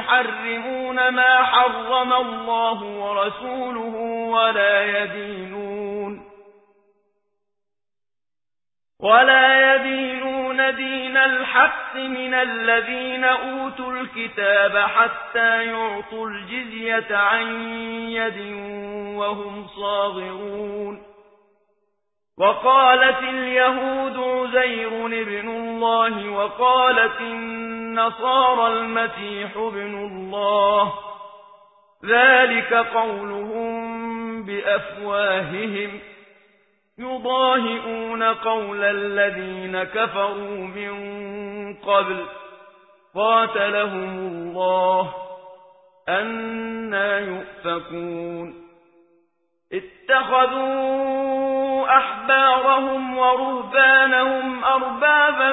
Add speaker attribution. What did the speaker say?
Speaker 1: يحرمون ما حرم الله ورسوله ولا يدينون ولا يدينون دين الحق من الذين أوتوا الكتاب حتى يعطوا الجزية عن يد وهم صاغرون وقالت اليهود عزير ابن الله وقالت النصارى المسيح ابن الله. ذلك قولهم بأفواههم. يضاهئون قول الذين كفروا من قبل. قاتلهم الله. أنا يؤفكون. اتخذوا أحبارهم ورهبانهم أربابا